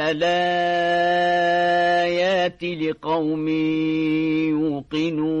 الآيات لقوم يوقنون